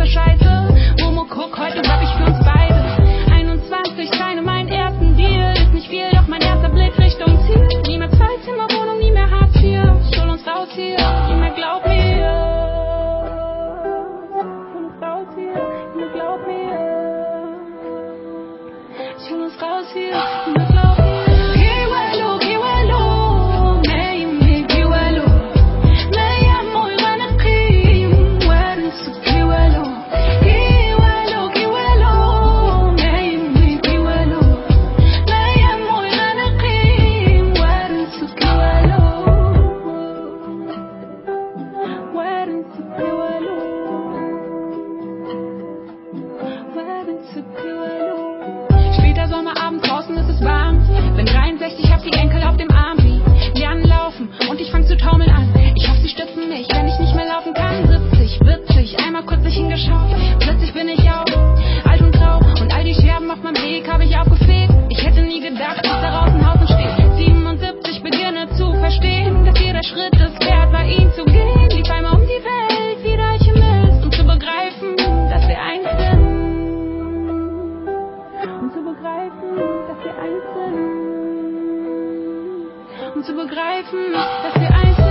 größter Scheiße. Momo, guck, heute hab ich für uns beide. 21, keine meinen ersten Deal. Ist nicht viel, doch mein erster Blick Richtung Ziel. Nie mehr Zweizimmerwohnung, nie mehr Hartz IV. Schon uns raus hier, nie mehr glaub mir. Schon uns raus hier, nie glaub mir. Ich Schon uns raus hier, nie glaub mir. Bin 63, hab die Enkel auf dem Arm. Wie lernen laufen und ich fang zu taumeln an. Ich hoffe, sie stützen mich, wenn ich nicht mehr laufen kann. 70, witzig, einmal kurz nicht hingeschaut. Plötzlich bin ich auch alt und grau. Und all die Scherben auf meinem Weg habe ich aufgefegt. Ich hätte nie gedacht, dass daraus ein Haufen steht. 77 beginne zu verstehen, dass jeder Schritt es wert war, ihn zu gehen. Lief einmal um die Welt wie der Alchemist, um zu begreifen, dass wir eins sind um zu begreifen, dass wir eins sind. Zu begreifen, dass wir eins